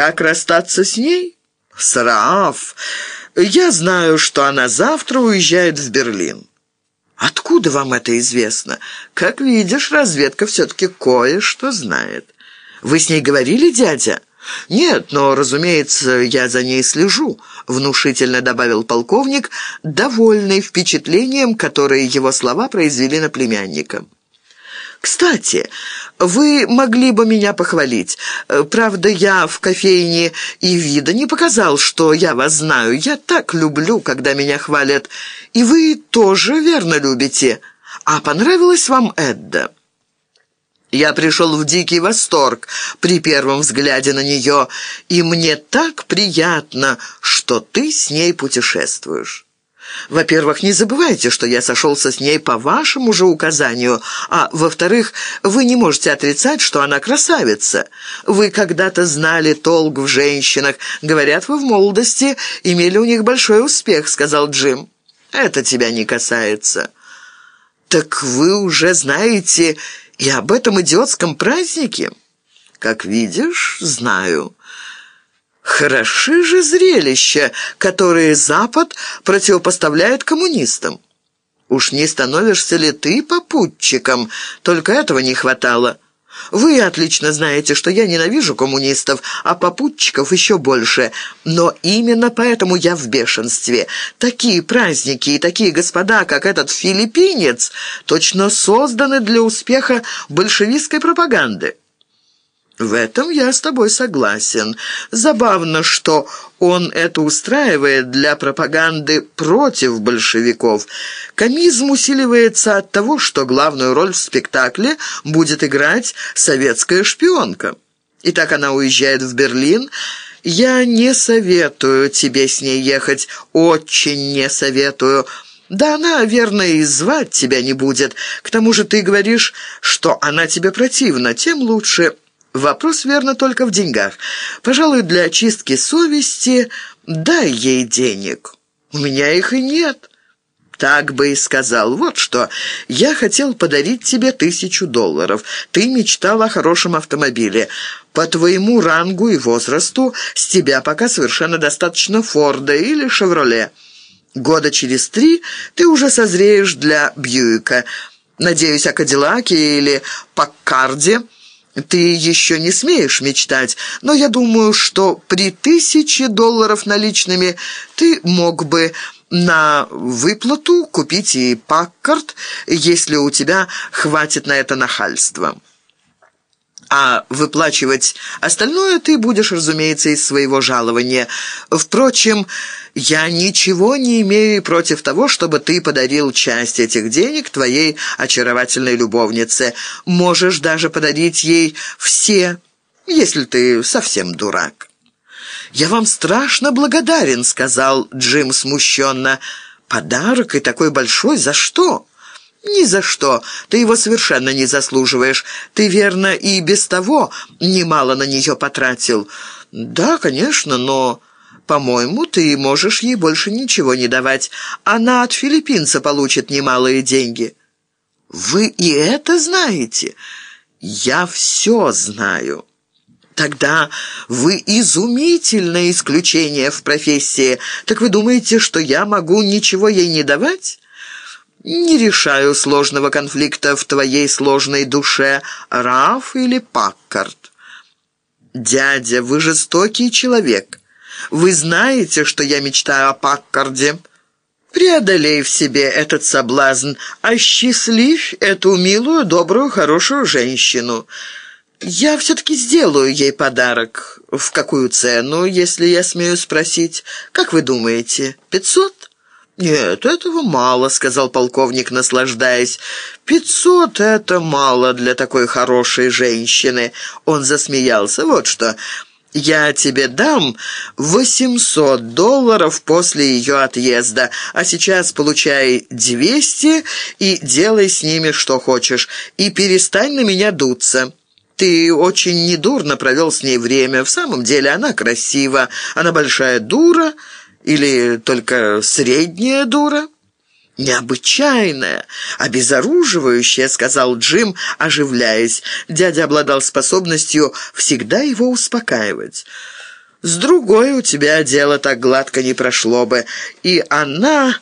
как расстаться с ней? С. Я знаю, что она завтра уезжает в Берлин. Откуда вам это известно? Как видишь, разведка все-таки кое-что знает. Вы с ней говорили, дядя?» «Нет, но, разумеется, я за ней слежу», — внушительно добавил полковник, довольный впечатлением, которое его слова произвели на племянника. «Кстати, вы могли бы меня похвалить. Правда, я в кофейне и вида не показал, что я вас знаю. Я так люблю, когда меня хвалят. И вы тоже верно любите. А понравилась вам Эдда?» Я пришел в дикий восторг при первом взгляде на нее, и мне так приятно, что ты с ней путешествуешь. Во-первых, не забывайте, что я сошелся с ней по вашему же указанию, а во-вторых, вы не можете отрицать, что она красавица. Вы когда-то знали толк в женщинах. Говорят, вы в молодости имели у них большой успех», — сказал Джим. «Это тебя не касается». «Так вы уже знаете и об этом идиотском празднике? Как видишь, знаю. Хороши же зрелища, которые Запад противопоставляет коммунистам. Уж не становишься ли ты попутчиком? Только этого не хватало. Вы отлично знаете, что я ненавижу коммунистов, а попутчиков еще больше. Но именно поэтому я в бешенстве. Такие праздники и такие господа, как этот филиппинец, точно созданы для успеха большевистской пропаганды. В этом я с тобой согласен. Забавно, что он это устраивает для пропаганды против большевиков. Комизм усиливается от того, что главную роль в спектакле будет играть советская шпионка. И так она уезжает в Берлин. Я не советую тебе с ней ехать, очень не советую. Да она, верно, и звать тебя не будет. К тому же ты говоришь, что она тебе противна, тем лучше... Вопрос, верно, только в деньгах. Пожалуй, для очистки совести дай ей денег. У меня их и нет. Так бы и сказал. Вот что, я хотел подарить тебе тысячу долларов. Ты мечтал о хорошем автомобиле. По твоему рангу и возрасту с тебя пока совершенно достаточно Форда или Шевроле. Года через три ты уже созреешь для Бьюика. Надеюсь, о Кадиллаке или Паккарде – ты еще не смеешь мечтать, но я думаю, что при тысяче долларов наличными ты мог бы на выплату купить и Паккарт, если у тебя хватит на это нахальства а выплачивать остальное ты будешь, разумеется, из своего жалования. Впрочем, я ничего не имею против того, чтобы ты подарил часть этих денег твоей очаровательной любовнице. Можешь даже подарить ей все, если ты совсем дурак». «Я вам страшно благодарен», — сказал Джим смущенно. «Подарок и такой большой за что?» «Ни за что. Ты его совершенно не заслуживаешь. Ты, верно, и без того немало на нее потратил». «Да, конечно, но...» «По-моему, ты можешь ей больше ничего не давать. Она от филиппинца получит немалые деньги». «Вы и это знаете?» «Я все знаю». «Тогда вы изумительное исключение в профессии. Так вы думаете, что я могу ничего ей не давать?» Не решаю сложного конфликта в твоей сложной душе, Раф или Паккарт. Дядя, вы жестокий человек. Вы знаете, что я мечтаю о Паккарде. Преодолей в себе этот соблазн, осчастливь эту милую, добрую, хорошую женщину. Я все-таки сделаю ей подарок. В какую цену, если я смею спросить? Как вы думаете, пятьсот? «Нет, этого мало», — сказал полковник, наслаждаясь. «Пятьсот — это мало для такой хорошей женщины». Он засмеялся. «Вот что, я тебе дам восемьсот долларов после ее отъезда, а сейчас получай двести и делай с ними что хочешь, и перестань на меня дуться». Ты очень недурно провел с ней время. В самом деле она красива, она большая дура, или только средняя дура?» «Необычайная, обезоруживающая», — сказал Джим, оживляясь. Дядя обладал способностью всегда его успокаивать. С другой у тебя дело так гладко не прошло бы. И она